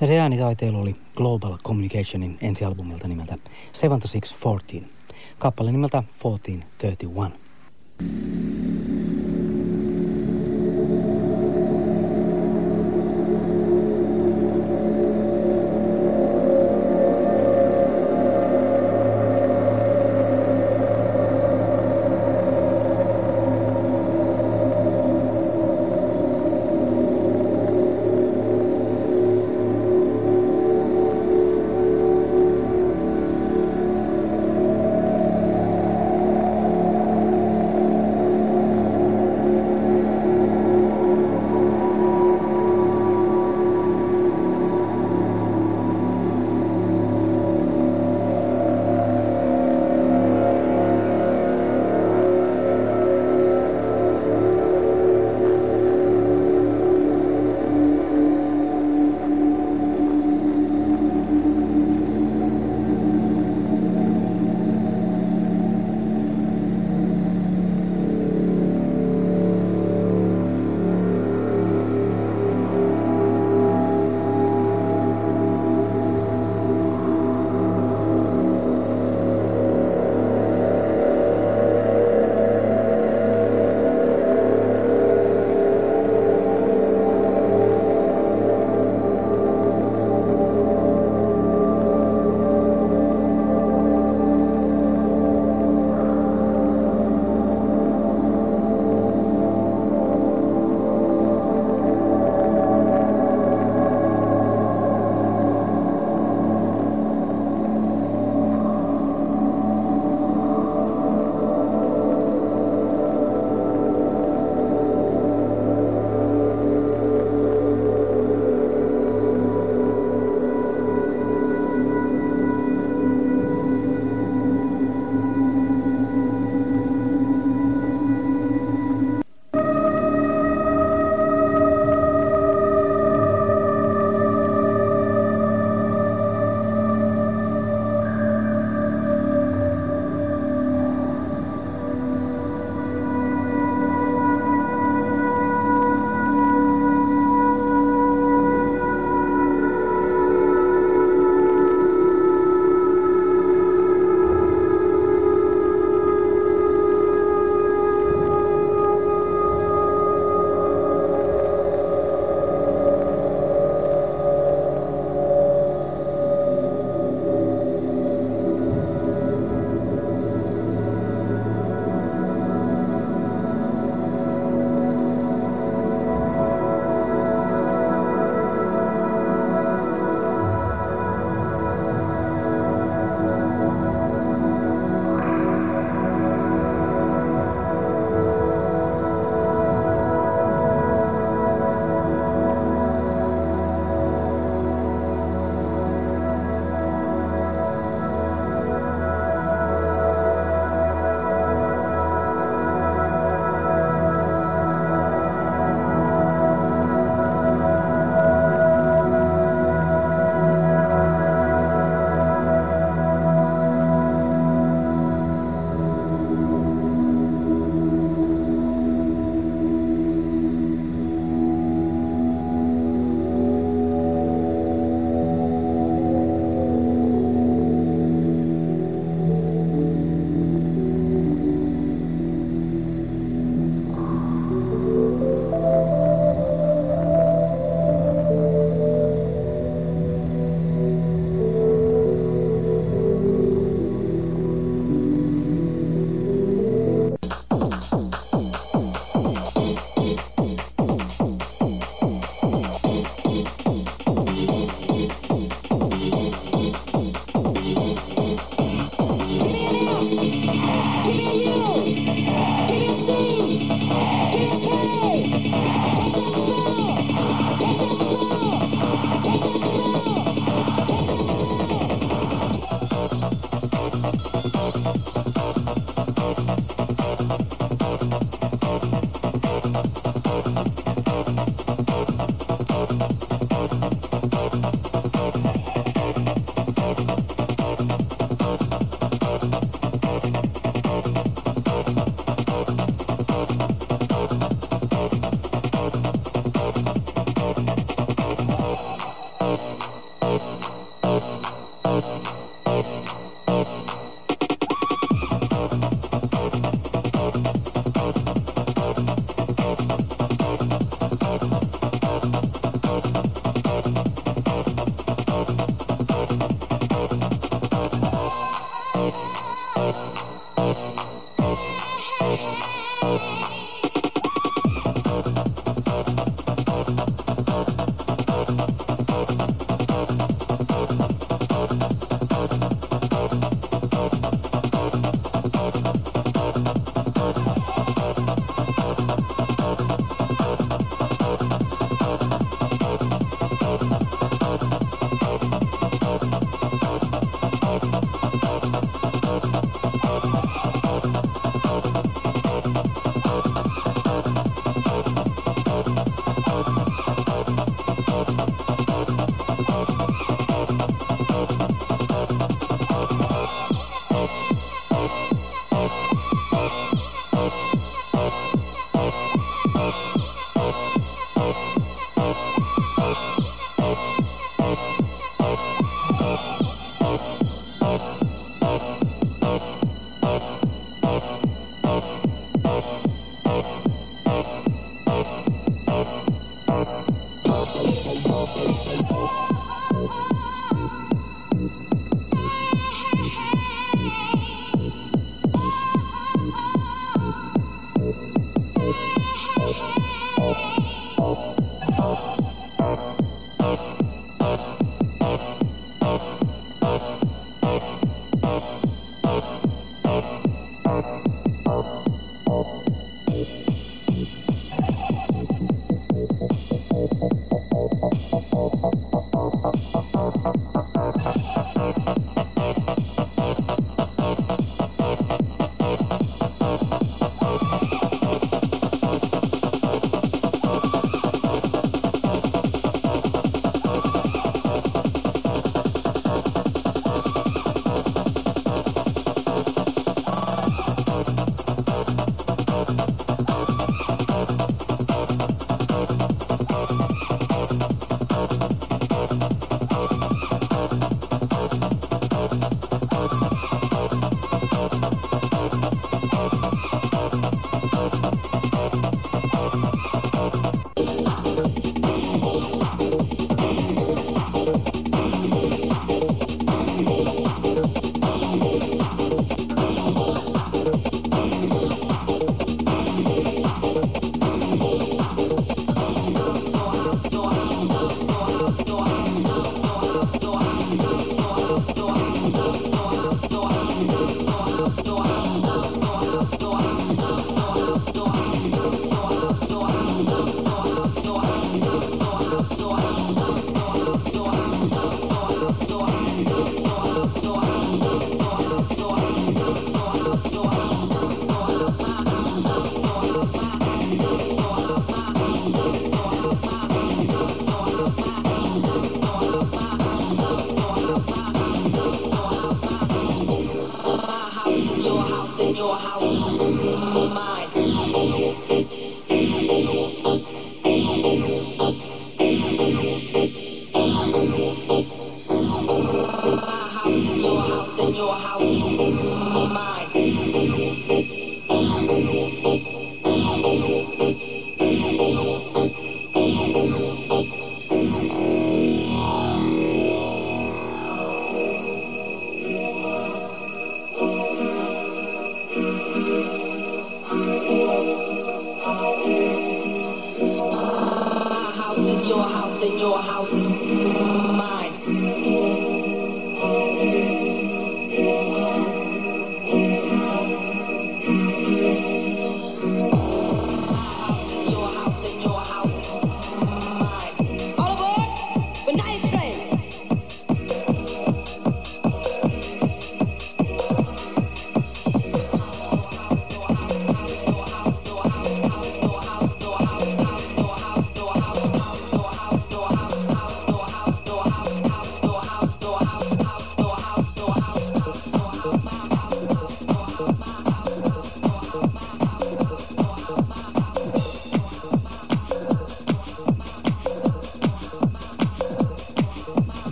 Ja se äänitaiteilu oli Global Communicationin ensialbumilta nimeltä 7614. Kappale nimeltä 1431.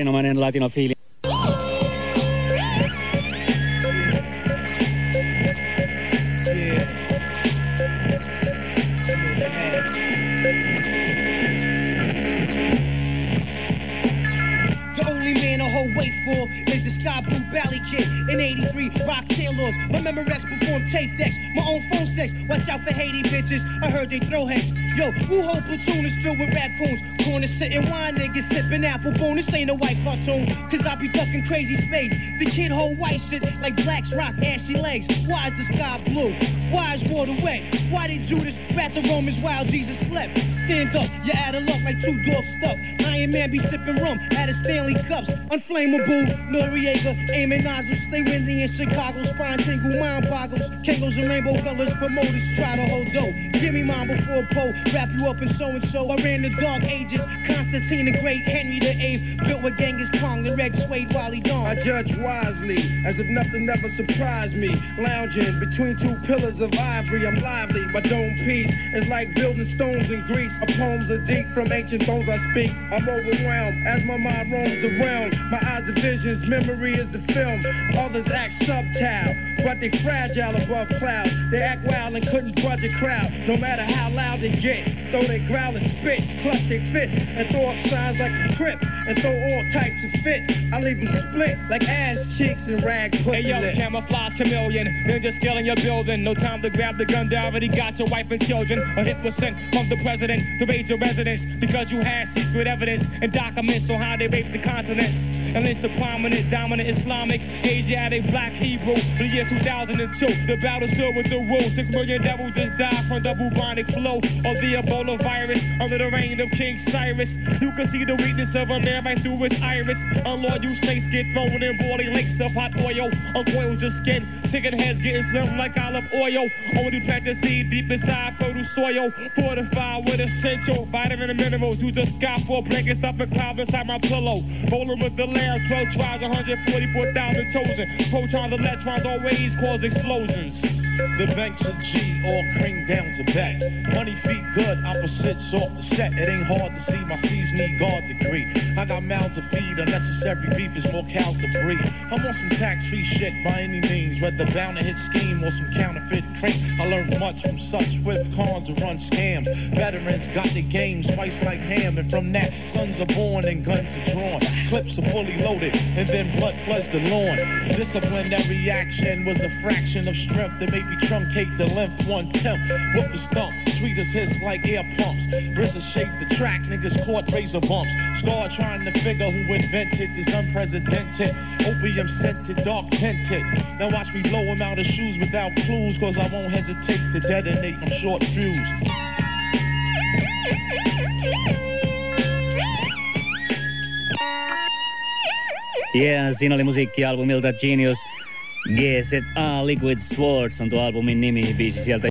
erinomainen latino fiili. Raccoons. Corner sitting wine niggas sipping apple bone. This ain't a white cartoon. Cause I be ducking crazy space. The kid hold white shit like blacks rock ashy legs. Why is the sky blue? Why is water wet? Why did Judas rat the Romans while Jesus slept? Stand up, you're out of luck like two dogs stuck. Iron Man be sipping rum out of Stanley cups. Unflammable, Noriega, aiming nozzles. Stay windy in Chicago, spine tingle, mind boggles. Kangols and rainbow colors, promoters try to hold dough. Give me mine before Poe, wrap you up in so and so. I ran the dark ages, Constantine the Great, Henry the Eighth, built with Genghis Khan, the red suede Wally Dawn. I judge wisely, as if nothing ever surprised me. Lounging between two pillars of ivory, I'm lively. My dome piece is like building stones in Greece. A poems are deep from ancient bones I speak. I'm overwhelmed as my mind roams around. My eyes are visions, memory is the film. Others act subtle, but they fragile above clouds. They act wild and couldn't budge a crowd. No matter how loud they get, though they growl and spit, clutch their fists and throw up signs like a crip and throw all types of fit. I leave them split like ass cheeks and rag pussy Hey yo, lip. camouflage chameleon, ninja in your building. No time to grab the gun, they already got your wife and children. A hit was sent from the president to raid your residence because you had secret evidence and documents on how they raped the continents. And it's the prominent, dominant Islamic, Asiatic, black Hebrew. The year 2002, the battle still with the rule. Six million devils just died from the bubonic flow of the Ebola virus under the reign of King Cyrus. You can see the weakness of a man right through his iris. Unloyal snakes get thrown in boiling lakes of hot oil. A Uncoils your skin, chicken heads getting slim like olive oil. Only plant the seed deep inside fertile soil. Fortified with essential vitamin and minerals. Use the sky for a blanket, stuffing cloud inside my pillow. Rolling with the lamb, 12 tribes, 144,000 chosen. Protons, electrons always cause explosions. The banks of G all cream down to back. Money feet good, opposites off the set. It ain't hard to see my C's need guard degree. I got mouths to feed, unnecessary beef is more cows to breed. I'm on some tax free shit by any means, whether bound to hit scheme or some counterfeit cream. I learned much from such swift cons who run scams. Veterans got the game spiced like ham, and from that, sons are born and guns are drawn. Clips are fully loaded, and then blood floods the lawn. Disciplinary action was a fraction of strength that made me truncate the length one. Whoop the stump, tweet us hits like air pumps. RZA shaped the track, niggas caught razor bumps. Scar trying to figure who invented this unprecedented opium scented, dark tinted. Now watch me blow him out of shoes without clues, cause I won't hesitate to detonate. I'm short fuse. Yeah, siinä oli musiikkialbumilta Genius. GZA uh, Liquid Swords on tuo albumin nimi, biisi sieltä.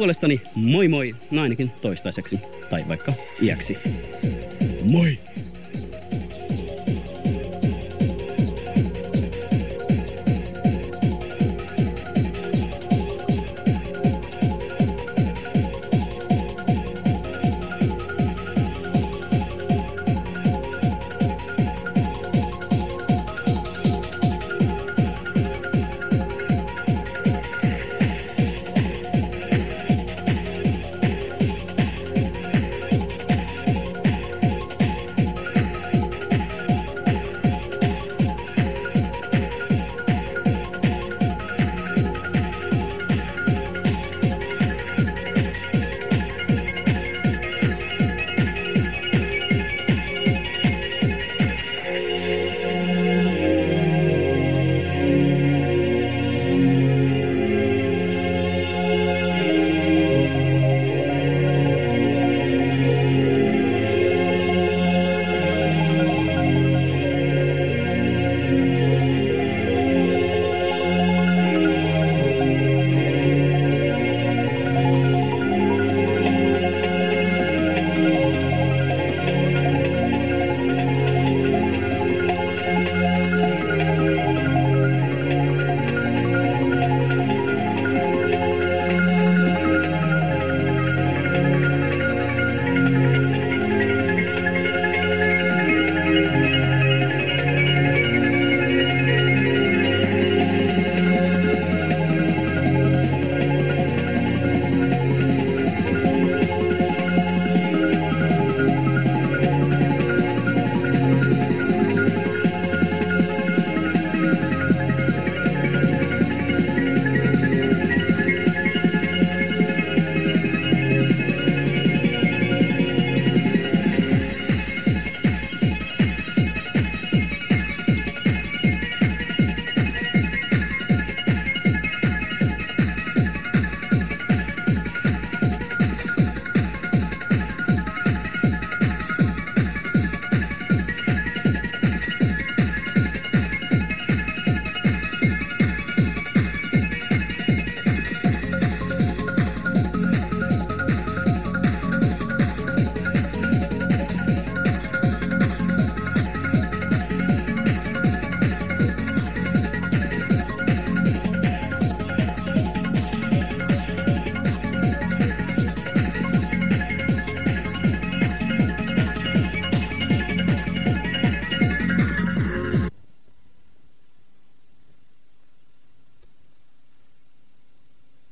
Puolestani moi moi, no ainakin toistaiseksi, tai vaikka iäksi. Moi!